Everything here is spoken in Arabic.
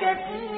كثيرا